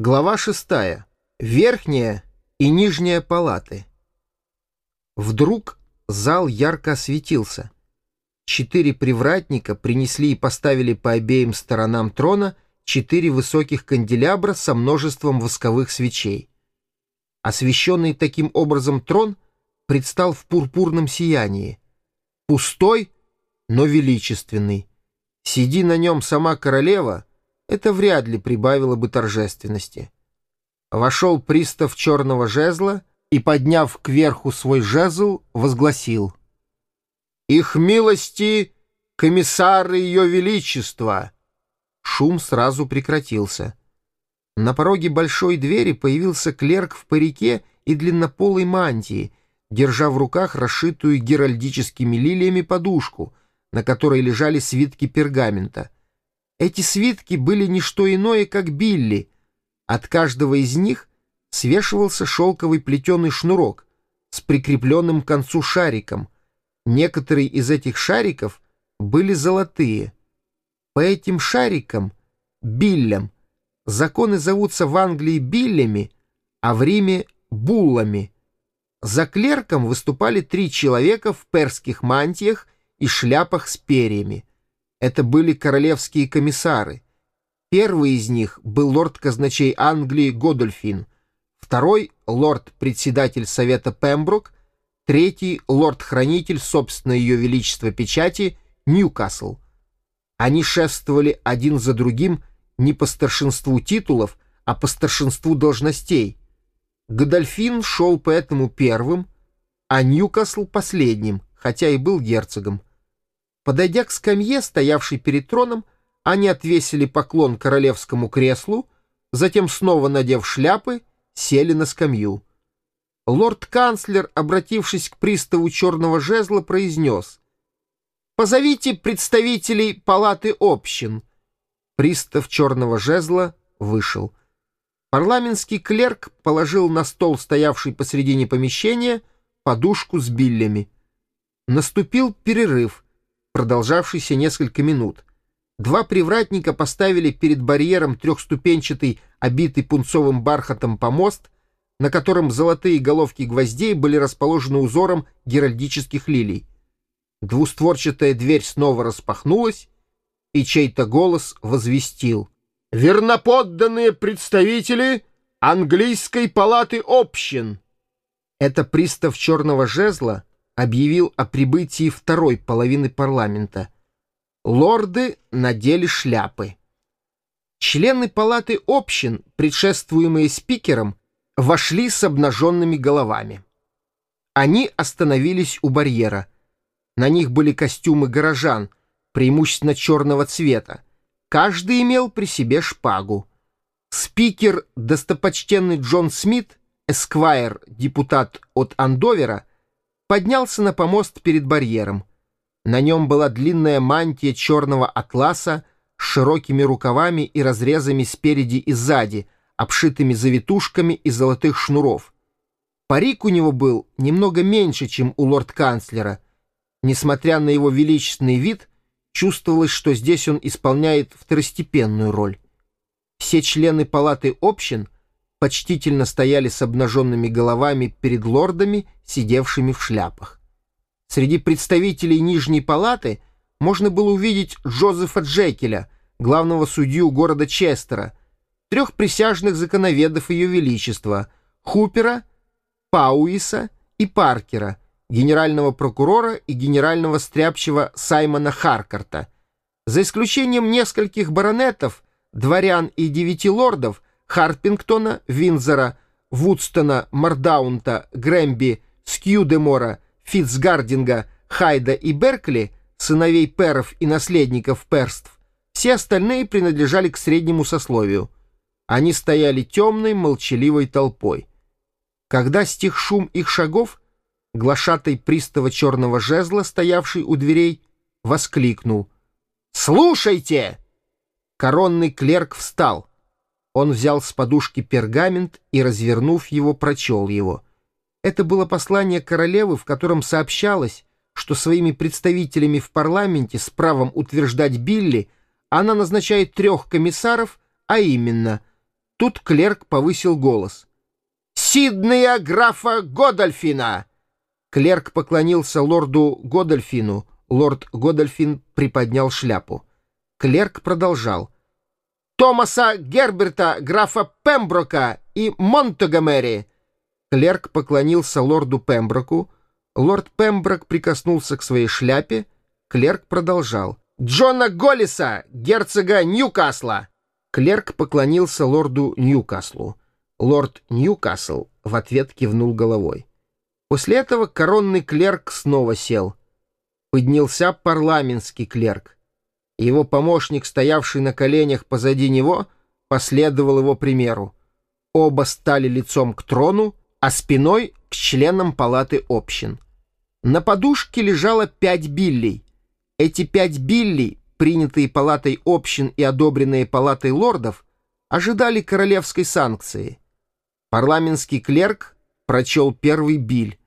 Глава шестая. Верхняя и нижняя палаты. Вдруг зал ярко осветился. Четыре привратника принесли и поставили по обеим сторонам трона четыре высоких канделябра со множеством восковых свечей. Освещенный таким образом трон предстал в пурпурном сиянии. Пустой, но величественный. Сиди на нем сама королева — это вряд ли прибавило бы торжественности. Вошел пристав черного жезла и, подняв кверху свой жезл, возгласил. «Их милости комиссары ее величества!» Шум сразу прекратился. На пороге большой двери появился клерк в парике и длиннополой мантии, держа в руках расшитую геральдическими лилиями подушку, на которой лежали свитки пергамента — эти свитки были не что иное, как билли. От каждого из них свешивался шелковый плетеный шнурок с прикрепленным к концу шариком. Некоторые из этих шариков были золотые. По этим шарикам, биллям, законы зовутся в Англии биллями, а в Риме — буллами. За клерком выступали три человека в перских мантиях и шляпах с перьями. Это были королевские комиссары. Первый из них был лорд-казначей Англии Годольфин, второй — лорд-председатель Совета Пембрук, третий — лорд-хранитель, собственно, ее величества печати, Ньюкасл. Они шествовали один за другим не по старшинству титулов, а по старшинству должностей. Годольфин шел поэтому первым, а Ньюкасл — последним, хотя и был герцогом. Подойдя к скамье, стоявшей перед троном, они отвесили поклон королевскому креслу, затем, снова надев шляпы, сели на скамью. Лорд-канцлер, обратившись к приставу черного жезла, произнес «Позовите представителей палаты общин». Пристав черного жезла вышел. Парламентский клерк положил на стол, стоявший посредине помещения, подушку с биллями. Наступил перерыв — продолжавшийся несколько минут. Два привратника поставили перед барьером трехступенчатый, обитый пунцовым бархатом помост, на котором золотые головки гвоздей были расположены узором геральдических лилий. Двустворчатая дверь снова распахнулась, и чей-то голос возвестил. «Верноподданные представители английской палаты общин!» Это пристав черного жезла — объявил о прибытии второй половины парламента. Лорды надели шляпы. Члены палаты общин, предшествуемые спикером, вошли с обнаженными головами. Они остановились у барьера. На них были костюмы горожан, преимущественно черного цвета. Каждый имел при себе шпагу. Спикер, достопочтенный Джон Смит, эсквайр, депутат от Андовера, поднялся на помост перед барьером. На нем была длинная мантия черного атласа с широкими рукавами и разрезами спереди и сзади, обшитыми завитушками и золотых шнуров. Парик у него был немного меньше, чем у лорд-канцлера. Несмотря на его величественный вид, чувствовалось, что здесь он исполняет второстепенную роль. Все члены палаты общин — почтительно стояли с обнаженными головами перед лордами, сидевшими в шляпах. Среди представителей Нижней палаты можно было увидеть Джозефа Джекеля, главного судью города Честера, трех присяжных законоведов Ее Величества, Хупера, Пауиса и Паркера, генерального прокурора и генерального стряпчего Саймона Харкарта. За исключением нескольких баронетов, дворян и девяти лордов — Харпингтона, Винзора, Вудстона, Мардаунта, Грэмби, Скьюдемора, Фитцгардинга, Хайда и Беркли, сыновей перов и наследников перств, все остальные принадлежали к среднему сословию. Они стояли темной, молчаливой толпой. Когда стих шум их шагов, глашатай пристава черного жезла, стоявший у дверей, воскликнул. «Слушайте!» Коронный клерк встал. Он взял с подушки пергамент и, развернув его, прочел его. Это было послание королевы, в котором сообщалось, что своими представителями в парламенте с правом утверждать Билли она назначает трех комиссаров, а именно Тут клерк повысил голос. «Сиднея графа Годольфина!» Клерк поклонился лорду Годольфину. Лорд Годольфин приподнял шляпу. Клерк продолжал. «Томаса Герберта, графа Пемброка и Монтагомери!» Клерк поклонился лорду Пемброку. Лорд Пемброк прикоснулся к своей шляпе. Клерк продолжал. «Джона Голлиса, герцога Ньюкасла!» Клерк поклонился лорду Ньюкаслу. Лорд Ньюкасл в ответ кивнул головой. После этого коронный клерк снова сел. Поднялся парламентский клерк. Его помощник, стоявший на коленях позади него, последовал его примеру. Оба стали лицом к трону, а спиной к членам палаты общин. На подушке лежало пять биллей. Эти пять биллей, принятые палатой общин и одобренные палатой лордов, ожидали королевской санкции. Парламентский клерк прочел первый биль.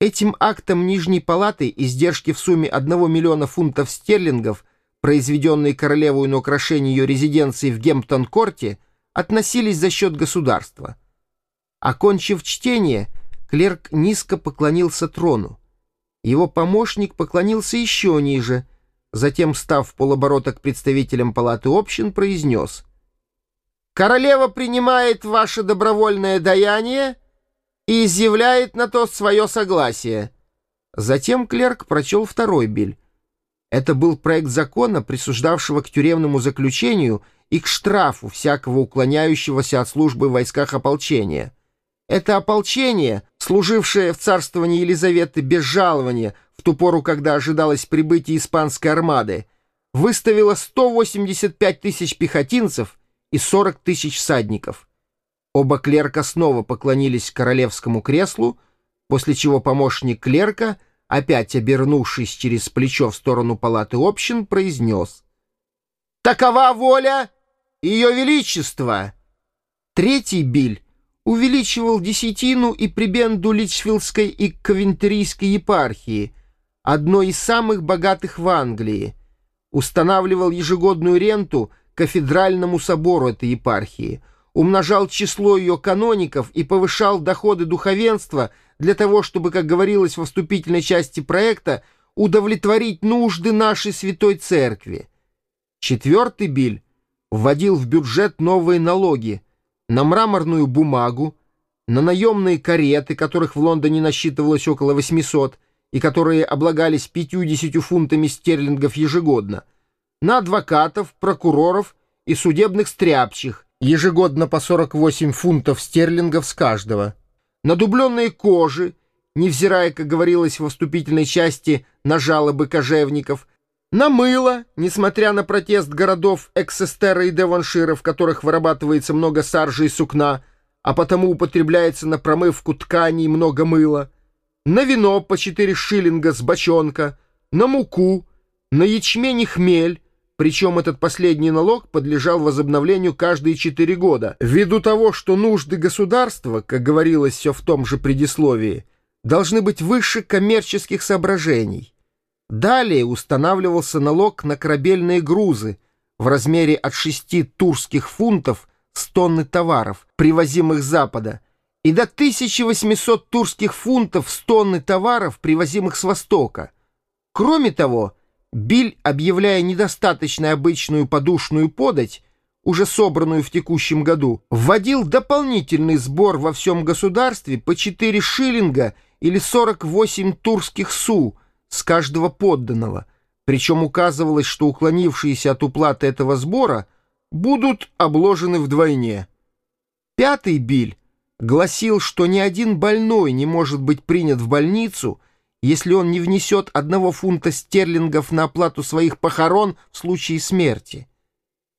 Этим актом Нижней палаты издержки в сумме 1 миллиона фунтов стерлингов, произведенные королевой на украшение ее резиденции в Гемптон-корте, относились за счет государства. Окончив чтение, клерк низко поклонился трону. Его помощник поклонился еще ниже, затем, став полоборота к представителям палаты общин, произнес «Королева принимает ваше добровольное даяние и изъявляет на то свое согласие». Затем клерк прочел второй биль. Это был проект закона, присуждавшего к тюремному заключению и к штрафу всякого уклоняющегося от службы в войсках ополчения. Это ополчение, служившее в царствовании Елизаветы без жалования в ту пору, когда ожидалось прибытие испанской армады, выставило 185 тысяч пехотинцев и 40 тысяч всадников. Оба клерка снова поклонились королевскому креслу, после чего помощник клерка, опять обернувшись через плечо в сторону палаты общин, произнес «Такова воля Ее Величества!» Третий биль увеличивал десятину и прибенду Личфилдской и Ковентерийской епархии, одной из самых богатых в Англии, устанавливал ежегодную ренту кафедральному собору этой епархии, умножал число ее каноников и повышал доходы духовенства для того, чтобы, как говорилось во вступительной части проекта, удовлетворить нужды нашей святой церкви. Четвертый биль вводил в бюджет новые налоги — на мраморную бумагу, на наемные кареты, которых в Лондоне насчитывалось около 800 и которые облагались 50 фунтами стерлингов ежегодно, на адвокатов, прокуроров и судебных стряпчих, ежегодно по 48 фунтов стерлингов с каждого, на дубленные кожи, невзирая, как говорилось во вступительной части, на жалобы кожевников, на мыло, несмотря на протест городов Эксестера и Деваншира, в которых вырабатывается много саржи и сукна, а потому употребляется на промывку тканей много мыла, на вино по 4 шиллинга с бочонка, на муку, на ячмень и хмель, причем этот последний налог подлежал возобновлению каждые четыре года, ввиду того, что нужды государства, как говорилось все в том же предисловии, должны быть выше коммерческих соображений. Далее устанавливался налог на корабельные грузы в размере от 6 турских фунтов с тонны товаров, привозимых с Запада, и до 1800 турских фунтов с тонны товаров, привозимых с Востока. Кроме того, Биль, объявляя недостаточно обычную подушную подать, уже собранную в текущем году, вводил дополнительный сбор во всем государстве по 4 шиллинга или 48 турских су, с каждого подданного, причем указывалось, что уклонившиеся от уплаты этого сбора будут обложены вдвойне. Пятый биль гласил, что ни один больной не может быть принят в больницу, если он не внесет одного фунта стерлингов на оплату своих похорон в случае смерти.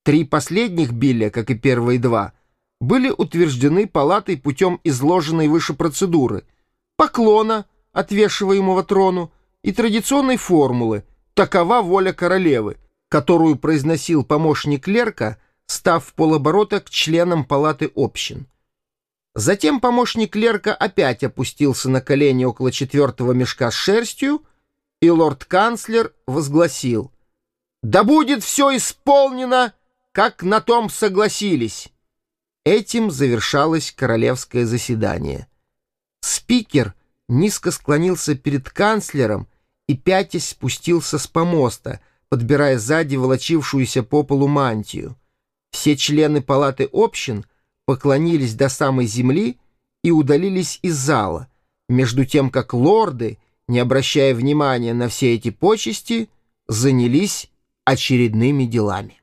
Три последних билля, как и первые два, были утверждены палатой путем изложенной выше процедуры, поклона, отвешиваемого трону, и традиционной формулы «такова воля королевы», которую произносил помощник клерка, став полоборота к членам палаты общин. Затем помощник клерка опять опустился на колени около четвертого мешка с шерстью, и лорд-канцлер возгласил «Да будет все исполнено, как на том согласились». Этим завершалось королевское заседание. Спикер низко склонился перед канцлером и пятясь спустился с помоста, подбирая сзади волочившуюся по полу мантию. Все члены палаты общин поклонились до самой земли и удалились из зала, между тем как лорды, не обращая внимания на все эти почести, занялись очередными делами.